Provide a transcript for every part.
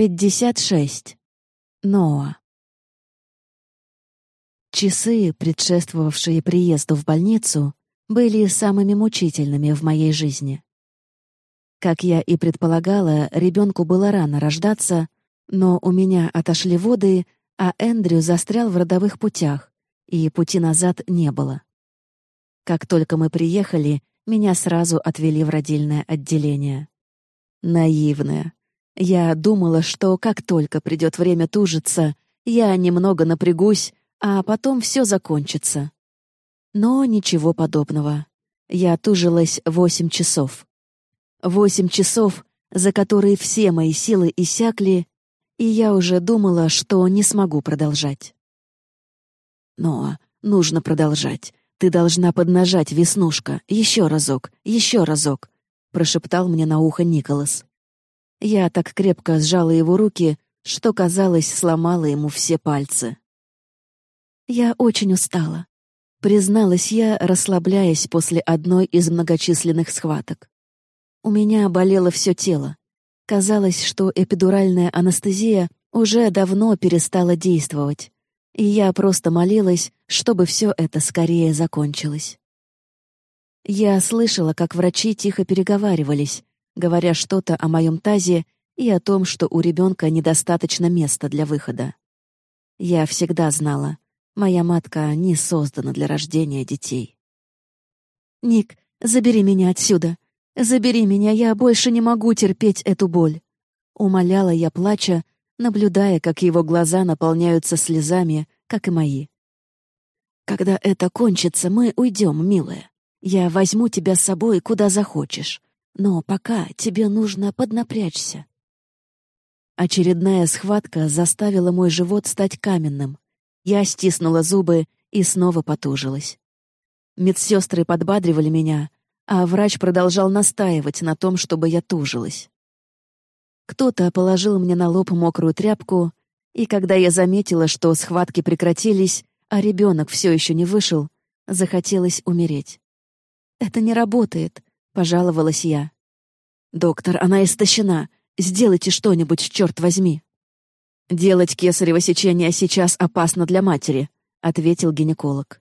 56. Ноа. Часы, предшествовавшие приезду в больницу, были самыми мучительными в моей жизни. Как я и предполагала, ребенку было рано рождаться, но у меня отошли воды, а Эндрю застрял в родовых путях, и пути назад не было. Как только мы приехали, меня сразу отвели в родильное отделение. Наивная. Я думала, что как только придет время тужиться, я немного напрягусь, а потом все закончится. Но ничего подобного. Я тужилась восемь часов. Восемь часов, за которые все мои силы иссякли, и я уже думала, что не смогу продолжать. Но нужно продолжать. Ты должна поднажать, Веснушка, еще разок, еще разок, прошептал мне на ухо Николас. Я так крепко сжала его руки, что, казалось, сломала ему все пальцы. «Я очень устала», — призналась я, расслабляясь после одной из многочисленных схваток. У меня болело все тело. Казалось, что эпидуральная анестезия уже давно перестала действовать, и я просто молилась, чтобы все это скорее закончилось. Я слышала, как врачи тихо переговаривались, говоря что-то о моем тазе и о том, что у ребенка недостаточно места для выхода. Я всегда знала, моя матка не создана для рождения детей. «Ник, забери меня отсюда. Забери меня, я больше не могу терпеть эту боль», — умоляла я, плача, наблюдая, как его глаза наполняются слезами, как и мои. «Когда это кончится, мы уйдем, милая. Я возьму тебя с собой куда захочешь. Но пока тебе нужно поднапрячься. Очередная схватка заставила мой живот стать каменным. Я стиснула зубы и снова потужилась. Медсестры подбадривали меня, а врач продолжал настаивать на том, чтобы я тужилась. Кто-то положил мне на лоб мокрую тряпку, и когда я заметила, что схватки прекратились, а ребенок все еще не вышел, захотелось умереть. «Это не работает», — пожаловалась я. «Доктор, она истощена. Сделайте что-нибудь, черт возьми». «Делать кесарево сечение сейчас опасно для матери», — ответил гинеколог.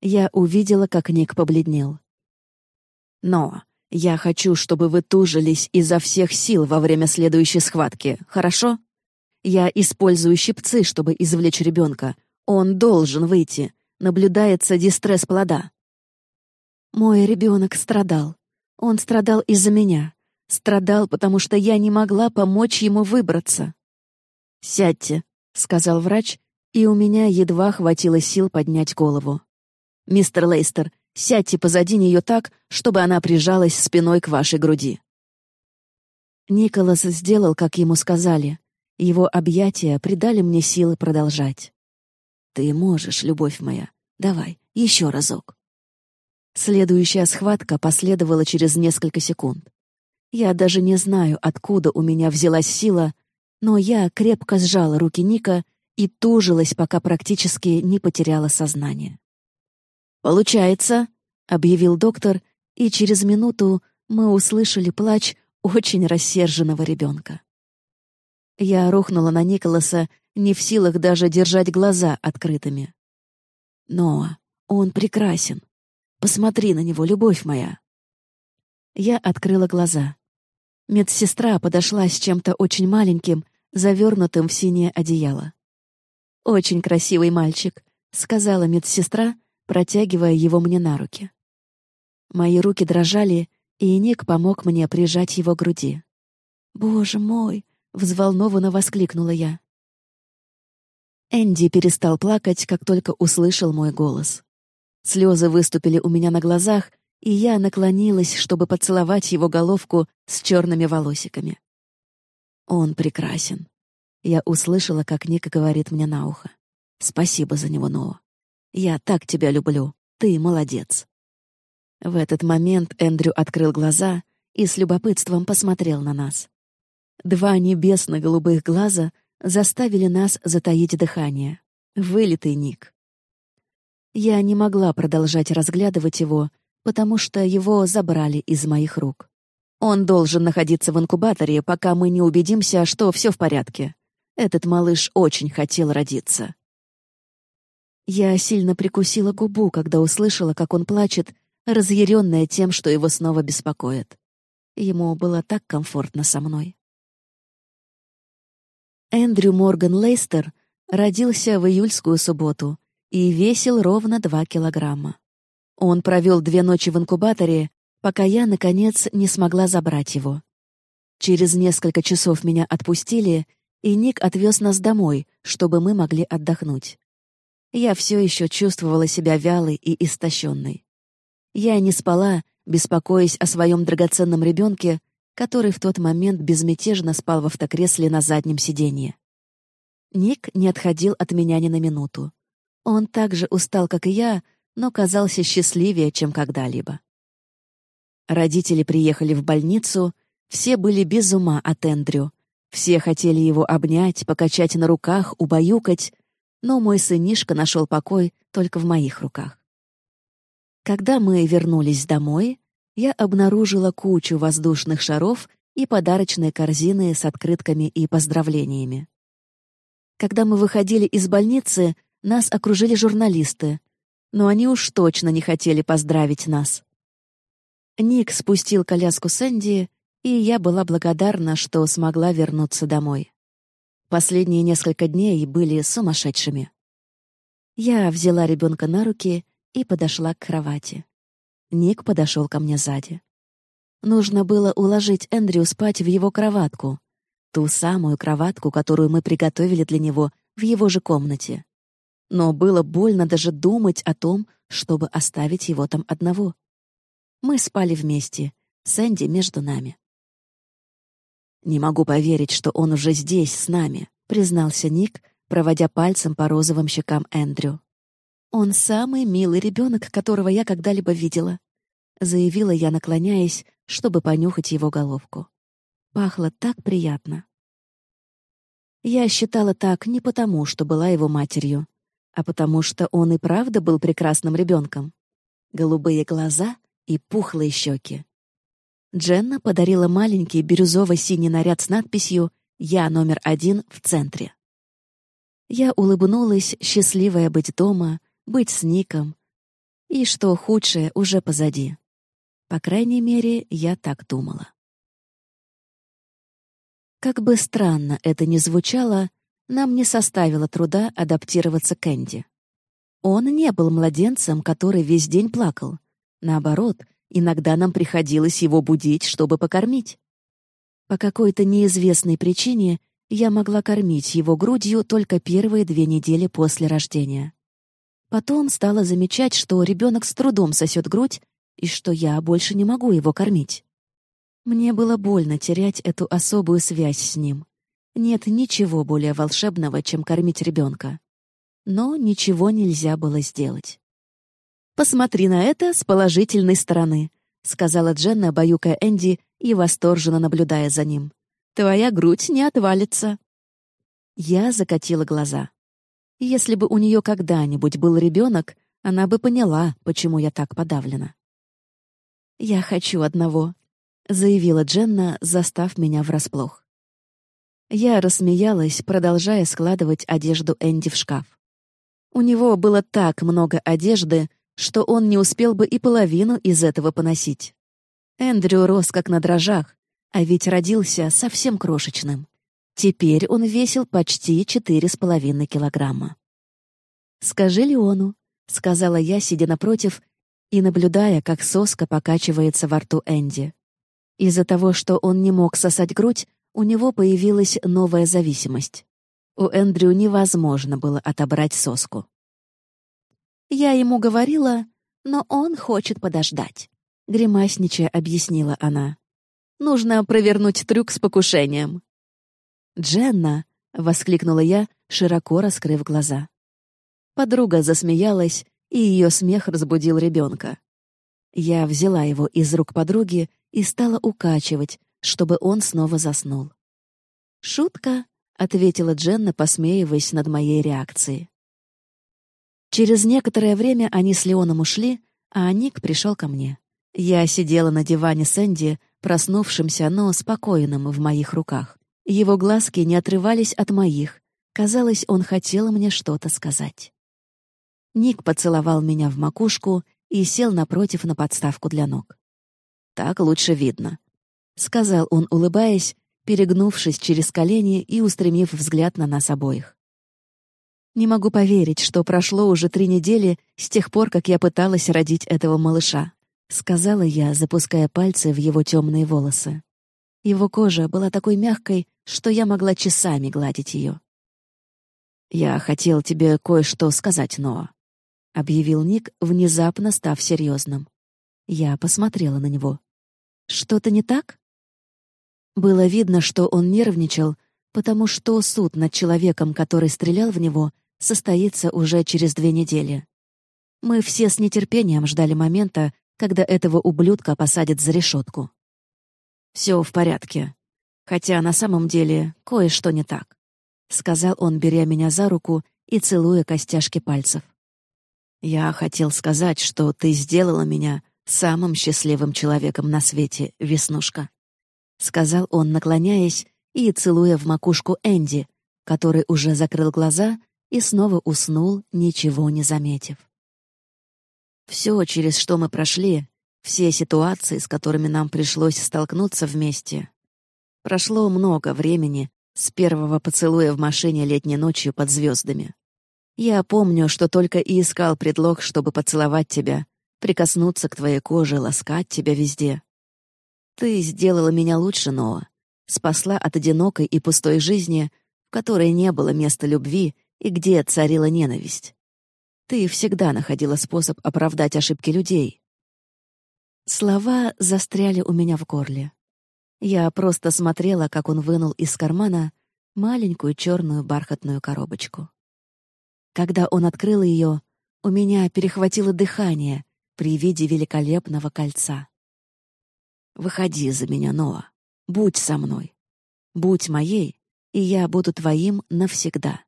Я увидела, как Ник побледнел. «Но я хочу, чтобы вы тужились изо всех сил во время следующей схватки, хорошо? Я использую щипцы, чтобы извлечь ребенка. Он должен выйти. Наблюдается дистресс плода». Мой ребенок страдал. Он страдал из-за меня. Страдал, потому что я не могла помочь ему выбраться. «Сядьте», — сказал врач, и у меня едва хватило сил поднять голову. «Мистер Лейстер, сядьте позади нее так, чтобы она прижалась спиной к вашей груди». Николас сделал, как ему сказали. Его объятия придали мне силы продолжать. «Ты можешь, любовь моя. Давай, еще разок». Следующая схватка последовала через несколько секунд. Я даже не знаю, откуда у меня взялась сила, но я крепко сжала руки Ника и тужилась, пока практически не потеряла сознание. «Получается», — объявил доктор, и через минуту мы услышали плач очень рассерженного ребенка. Я рухнула на Николаса, не в силах даже держать глаза открытыми. Но он прекрасен. Посмотри на него, любовь моя!» Я открыла глаза. Медсестра подошла с чем-то очень маленьким, завернутым в синее одеяло. «Очень красивый мальчик», — сказала медсестра, протягивая его мне на руки. Мои руки дрожали, и Ник помог мне прижать его к груди. «Боже мой!» — взволнованно воскликнула я. Энди перестал плакать, как только услышал мой голос. Слезы выступили у меня на глазах, и я наклонилась, чтобы поцеловать его головку с черными волосиками. Он прекрасен. Я услышала, как Ника говорит мне на ухо. «Спасибо за него, Ноа. Я так тебя люблю. Ты молодец». В этот момент Эндрю открыл глаза и с любопытством посмотрел на нас. Два небесно-голубых глаза заставили нас затаить дыхание. Вылитый Ник. Я не могла продолжать разглядывать его, потому что его забрали из моих рук. Он должен находиться в инкубаторе, пока мы не убедимся, что все в порядке. Этот малыш очень хотел родиться. Я сильно прикусила губу, когда услышала, как он плачет, разъяренная тем, что его снова беспокоит. Ему было так комфортно со мной. Эндрю Морган Лейстер родился в июльскую субботу и весил ровно два килограмма. Он провел две ночи в инкубаторе, пока я, наконец, не смогла забрать его. Через несколько часов меня отпустили, и Ник отвез нас домой, чтобы мы могли отдохнуть. Я все еще чувствовала себя вялой и истощенной. Я не спала, беспокоясь о своем драгоценном ребенке, который в тот момент безмятежно спал в автокресле на заднем сиденье. Ник не отходил от меня ни на минуту. Он так же устал, как и я, но казался счастливее, чем когда-либо. Родители приехали в больницу, все были без ума от Эндрю. Все хотели его обнять, покачать на руках, убаюкать, но мой сынишка нашел покой только в моих руках. Когда мы вернулись домой, я обнаружила кучу воздушных шаров и подарочные корзины с открытками и поздравлениями. Когда мы выходили из больницы, нас окружили журналисты, но они уж точно не хотели поздравить нас. Ник спустил коляску Сэнди, и я была благодарна, что смогла вернуться домой. Последние несколько дней были сумасшедшими. Я взяла ребенка на руки и подошла к кровати. Ник подошел ко мне сзади. Нужно было уложить Эндрю спать в его кроватку, ту самую кроватку, которую мы приготовили для него в его же комнате. Но было больно даже думать о том, чтобы оставить его там одного. Мы спали вместе, Сэнди между нами. «Не могу поверить, что он уже здесь, с нами», — признался Ник, проводя пальцем по розовым щекам Эндрю. «Он самый милый ребенок, которого я когда-либо видела», — заявила я, наклоняясь, чтобы понюхать его головку. Пахло так приятно. Я считала так не потому, что была его матерью, а потому что он и правда был прекрасным ребенком. Голубые глаза — и пухлые щеки. Дженна подарила маленький бирюзово-синий наряд с надписью «Я номер один в центре». Я улыбнулась, счастливая быть дома, быть с Ником, и что худшее уже позади. По крайней мере, я так думала. Как бы странно это ни звучало, нам не составило труда адаптироваться к Энди. Он не был младенцем, который весь день плакал, Наоборот, иногда нам приходилось его будить, чтобы покормить. По какой-то неизвестной причине я могла кормить его грудью только первые две недели после рождения. Потом стала замечать, что ребенок с трудом сосет грудь и что я больше не могу его кормить. Мне было больно терять эту особую связь с ним. Нет ничего более волшебного, чем кормить ребенка. Но ничего нельзя было сделать. «Посмотри на это с положительной стороны», — сказала Дженна, баюкая Энди и восторженно наблюдая за ним. «Твоя грудь не отвалится». Я закатила глаза. Если бы у нее когда-нибудь был ребенок, она бы поняла, почему я так подавлена. «Я хочу одного», — заявила Дженна, застав меня врасплох. Я рассмеялась, продолжая складывать одежду Энди в шкаф. У него было так много одежды, что он не успел бы и половину из этого поносить. Эндрю рос как на дрожжах, а ведь родился совсем крошечным. Теперь он весил почти четыре с половиной килограмма. «Скажи Леону», — сказала я, сидя напротив и наблюдая, как соска покачивается во рту Энди. Из-за того, что он не мог сосать грудь, у него появилась новая зависимость. У Эндрю невозможно было отобрать соску. Я ему говорила, но он хочет подождать. Гримасничая объяснила она. Нужно провернуть трюк с покушением. «Дженна!» — воскликнула я, широко раскрыв глаза. Подруга засмеялась, и ее смех разбудил ребенка. Я взяла его из рук подруги и стала укачивать, чтобы он снова заснул. «Шутка», — ответила Дженна, посмеиваясь над моей реакцией. Через некоторое время они с Леоном ушли, а Ник пришел ко мне. Я сидела на диване с Энди, проснувшимся, но спокойным в моих руках. Его глазки не отрывались от моих. Казалось, он хотел мне что-то сказать. Ник поцеловал меня в макушку и сел напротив на подставку для ног. «Так лучше видно», — сказал он, улыбаясь, перегнувшись через колени и устремив взгляд на нас обоих. Не могу поверить, что прошло уже три недели с тех пор, как я пыталась родить этого малыша. — сказала я, запуская пальцы в его темные волосы. Его кожа была такой мягкой, что я могла часами гладить ее. «Я хотел тебе кое-что сказать, Ноа», — объявил Ник, внезапно став серьезным. Я посмотрела на него. «Что-то не так?» Было видно, что он нервничал, потому что суд над человеком, который стрелял в него, состоится уже через две недели. Мы все с нетерпением ждали момента, когда этого ублюдка посадят за решетку. Все в порядке. Хотя на самом деле кое-что не так, сказал он, беря меня за руку и целуя костяшки пальцев. Я хотел сказать, что ты сделала меня самым счастливым человеком на свете, Веснушка, сказал он, наклоняясь и целуя в макушку Энди, который уже закрыл глаза и снова уснул, ничего не заметив. Все, через что мы прошли, все ситуации, с которыми нам пришлось столкнуться вместе. Прошло много времени с первого поцелуя в машине летней ночью под звездами. Я помню, что только и искал предлог, чтобы поцеловать тебя, прикоснуться к твоей коже, ласкать тебя везде. Ты сделала меня лучше, Ноа. Спасла от одинокой и пустой жизни, в которой не было места любви и где царила ненависть. Ты всегда находила способ оправдать ошибки людей. Слова застряли у меня в горле. Я просто смотрела, как он вынул из кармана маленькую черную бархатную коробочку. Когда он открыл ее, у меня перехватило дыхание при виде великолепного кольца. «Выходи за меня, Ноа. Будь со мной. Будь моей, и я буду твоим навсегда».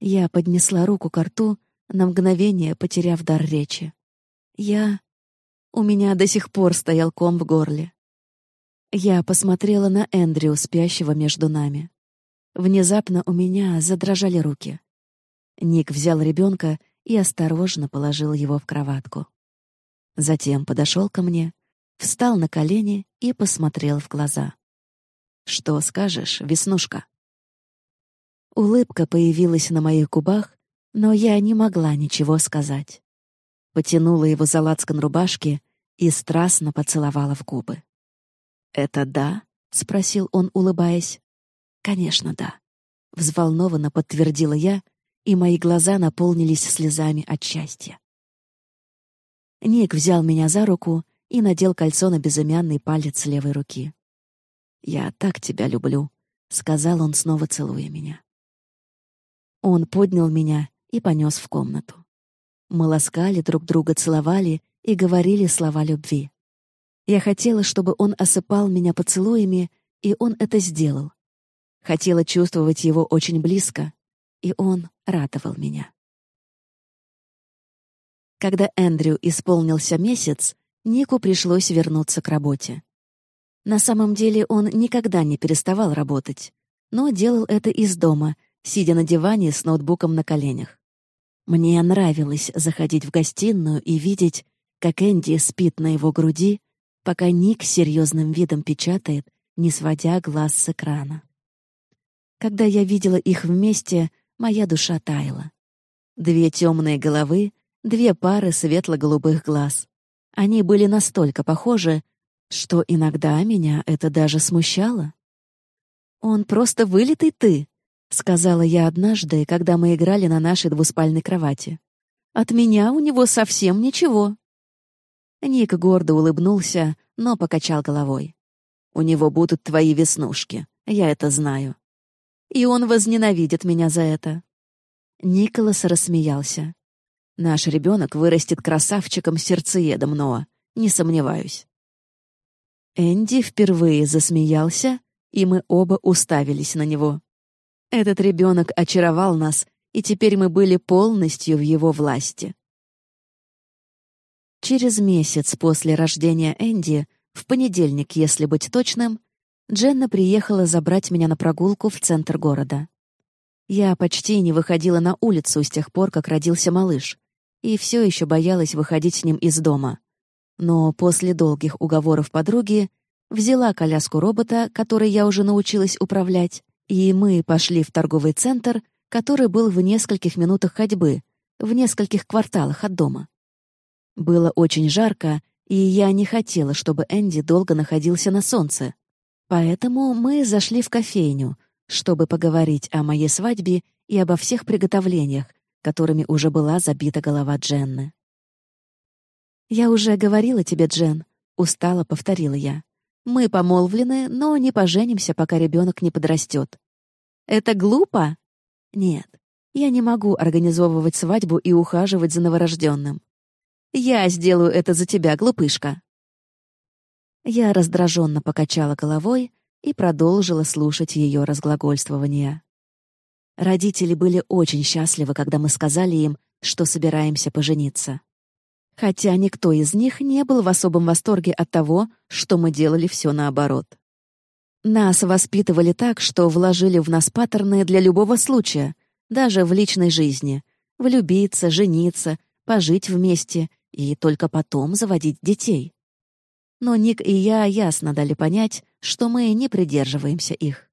Я поднесла руку к рту, на мгновение потеряв дар речи. Я... У меня до сих пор стоял ком в горле. Я посмотрела на Эндрю, спящего между нами. Внезапно у меня задрожали руки. Ник взял ребенка и осторожно положил его в кроватку. Затем подошел ко мне, встал на колени и посмотрел в глаза. «Что скажешь, Веснушка?» Улыбка появилась на моих губах, но я не могла ничего сказать. Потянула его за лацкан рубашки и страстно поцеловала в губы. «Это да?» — спросил он, улыбаясь. «Конечно, да», — взволнованно подтвердила я, и мои глаза наполнились слезами от счастья. Ник взял меня за руку и надел кольцо на безымянный палец левой руки. «Я так тебя люблю», — сказал он, снова целуя меня. Он поднял меня и понес в комнату. Мы ласкали друг друга, целовали и говорили слова любви. Я хотела, чтобы он осыпал меня поцелуями, и он это сделал. Хотела чувствовать его очень близко, и он радовал меня. Когда Эндрю исполнился месяц, Нику пришлось вернуться к работе. На самом деле он никогда не переставал работать, но делал это из дома — сидя на диване с ноутбуком на коленях. Мне нравилось заходить в гостиную и видеть, как Энди спит на его груди, пока Ник серьезным видом печатает, не сводя глаз с экрана. Когда я видела их вместе, моя душа таяла. Две темные головы, две пары светло-голубых глаз. Они были настолько похожи, что иногда меня это даже смущало. «Он просто вылитый ты», — сказала я однажды, когда мы играли на нашей двуспальной кровати. «От меня у него совсем ничего». Ник гордо улыбнулся, но покачал головой. «У него будут твои веснушки, я это знаю. И он возненавидит меня за это». Николас рассмеялся. «Наш ребенок вырастет красавчиком-сердцеедом, Ноа, не сомневаюсь». Энди впервые засмеялся, и мы оба уставились на него. Этот ребенок очаровал нас, и теперь мы были полностью в его власти. Через месяц после рождения Энди в понедельник, если быть точным, Дженна приехала забрать меня на прогулку в центр города. Я почти не выходила на улицу с тех пор, как родился малыш, и все еще боялась выходить с ним из дома. Но после долгих уговоров подруги взяла коляску робота, которой я уже научилась управлять, и мы пошли в торговый центр, который был в нескольких минутах ходьбы, в нескольких кварталах от дома. Было очень жарко, и я не хотела, чтобы Энди долго находился на солнце. Поэтому мы зашли в кофейню, чтобы поговорить о моей свадьбе и обо всех приготовлениях, которыми уже была забита голова Дженны. «Я уже говорила тебе, Джен», — устало повторила я. «Мы помолвлены, но не поженимся, пока ребенок не подрастет». «Это глупо?» «Нет, я не могу организовывать свадьбу и ухаживать за новорожденным. Я сделаю это за тебя, глупышка». Я раздраженно покачала головой и продолжила слушать ее разглагольствование. Родители были очень счастливы, когда мы сказали им, что собираемся пожениться. Хотя никто из них не был в особом восторге от того, что мы делали все наоборот. Нас воспитывали так, что вложили в нас паттерны для любого случая, даже в личной жизни. Влюбиться, жениться, пожить вместе и только потом заводить детей. Но Ник и я ясно дали понять, что мы не придерживаемся их.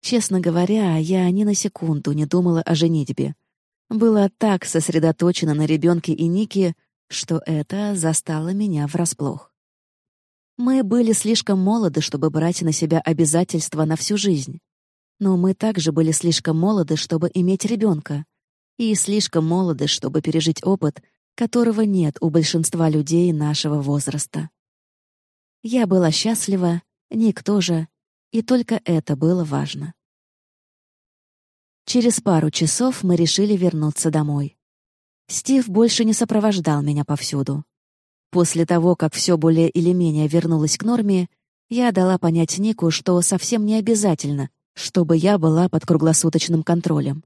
Честно говоря, я ни на секунду не думала о женитьбе. Была так сосредоточена на ребенке и Нике, что это застало меня врасплох. Мы были слишком молоды, чтобы брать на себя обязательства на всю жизнь. Но мы также были слишком молоды, чтобы иметь ребенка, и слишком молоды, чтобы пережить опыт, которого нет у большинства людей нашего возраста. Я была счастлива, Ник тоже, и только это было важно. Через пару часов мы решили вернуться домой. Стив больше не сопровождал меня повсюду. После того, как все более или менее вернулось к норме, я дала понять Нику, что совсем не обязательно, чтобы я была под круглосуточным контролем.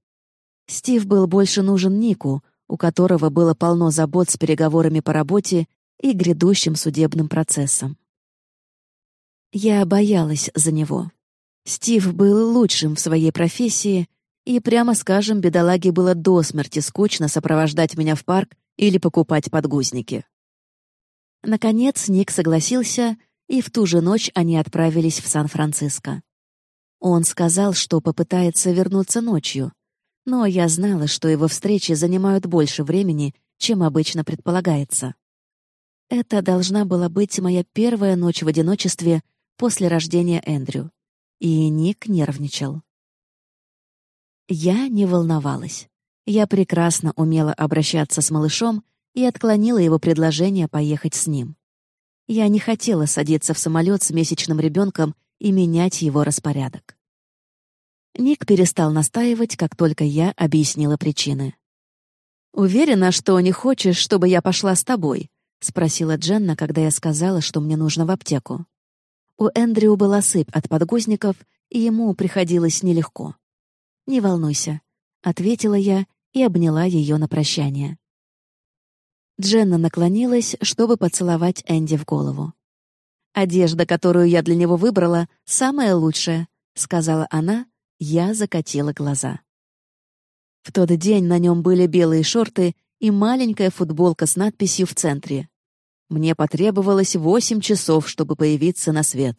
Стив был больше нужен Нику, у которого было полно забот с переговорами по работе и грядущим судебным процессом. Я боялась за него. Стив был лучшим в своей профессии, и, прямо скажем, бедолаге было до смерти скучно сопровождать меня в парк или покупать подгузники. Наконец Ник согласился, и в ту же ночь они отправились в Сан-Франциско. Он сказал, что попытается вернуться ночью, но я знала, что его встречи занимают больше времени, чем обычно предполагается. Это должна была быть моя первая ночь в одиночестве после рождения Эндрю. И Ник нервничал. Я не волновалась. Я прекрасно умела обращаться с малышом и отклонила его предложение поехать с ним. Я не хотела садиться в самолет с месячным ребенком и менять его распорядок. Ник перестал настаивать, как только я объяснила причины. «Уверена, что не хочешь, чтобы я пошла с тобой?» — спросила Дженна, когда я сказала, что мне нужно в аптеку. У Эндрю была сыпь от подгузников, и ему приходилось нелегко. «Не волнуйся», — ответила я и обняла ее на прощание. Дженна наклонилась, чтобы поцеловать Энди в голову. «Одежда, которую я для него выбрала, самая лучшая», — сказала она. Я закатила глаза. В тот день на нем были белые шорты и маленькая футболка с надписью в центре мне потребовалось восемь часов, чтобы появиться на свет.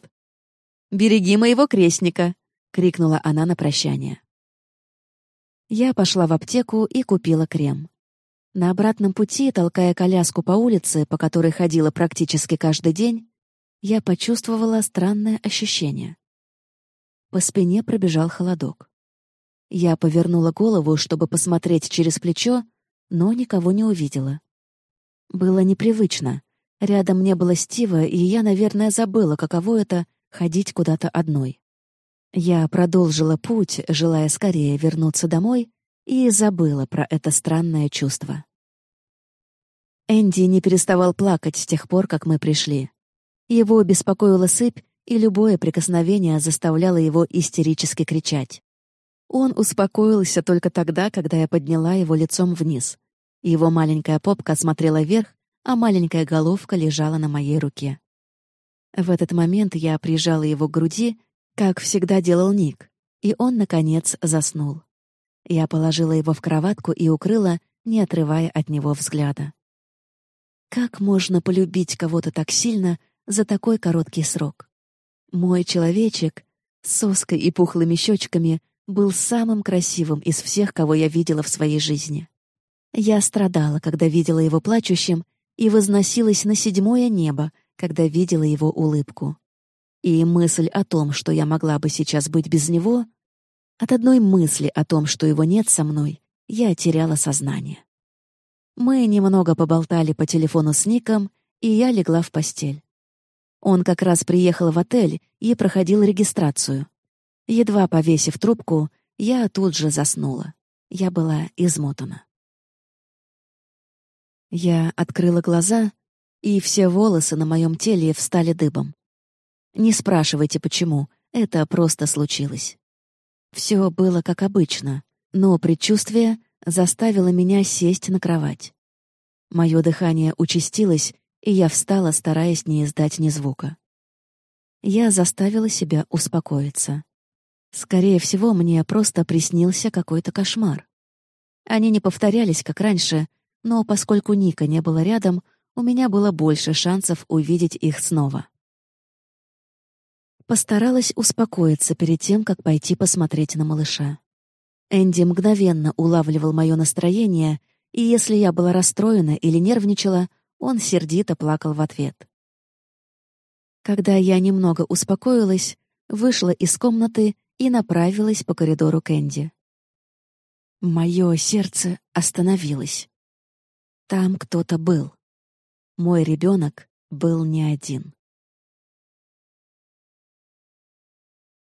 «Береги моего крестника!» — крикнула она на прощание. Я пошла в аптеку и купила крем. На обратном пути, толкая коляску по улице, по которой ходила практически каждый день, я почувствовала странное ощущение. По спине пробежал холодок. Я повернула голову, чтобы посмотреть через плечо, но никого не увидела. Было непривычно. Рядом не было Стива, и я, наверное, забыла, каково это — ходить куда-то одной. Я продолжила путь, желая скорее вернуться домой, и забыла про это странное чувство. Энди не переставал плакать с тех пор, как мы пришли. Его беспокоила сыпь, и любое прикосновение заставляло его истерически кричать. Он успокоился только тогда, когда я подняла его лицом вниз. Его маленькая попка смотрела вверх, а маленькая головка лежала на моей руке. В этот момент я прижала его к груди, как всегда делал Ник, и он, наконец, заснул. Я положила его в кроватку и укрыла, не отрывая от него взгляда. Как можно полюбить кого-то так сильно за такой короткий срок? Мой человечек с соской и пухлыми щечками был самым красивым из всех, кого я видела в своей жизни. Я страдала, когда видела его плачущим, и возносилась на седьмое небо, когда видела его улыбку. И мысль о том, что я могла бы сейчас быть без него, от одной мысли о том, что его нет со мной, я теряла сознание. Мы немного поболтали по телефону с Ником, и я легла в постель. Он как раз приехал в отель и проходил регистрацию. Едва повесив трубку, я тут же заснула. Я была измотана. Я открыла глаза, и все волосы на моем теле встали дыбом. Не спрашивайте, почему, это просто случилось. Все было как обычно, но предчувствие заставило меня сесть на кровать. Мое дыхание участилось, и я встала, стараясь не издать ни звука. Я заставила себя успокоиться. Скорее всего, мне просто приснился какой-то кошмар. Они не повторялись, как раньше, но поскольку Ника не было рядом, у меня было больше шансов увидеть их снова. Постаралась успокоиться перед тем, как пойти посмотреть на малыша. Энди мгновенно улавливал мое настроение, и если я была расстроена или нервничала, он сердито плакал в ответ. Когда я немного успокоилась, вышла из комнаты и направилась по коридору к Энди. Мое сердце остановилось. Там кто-то был. Мой ребенок был не один.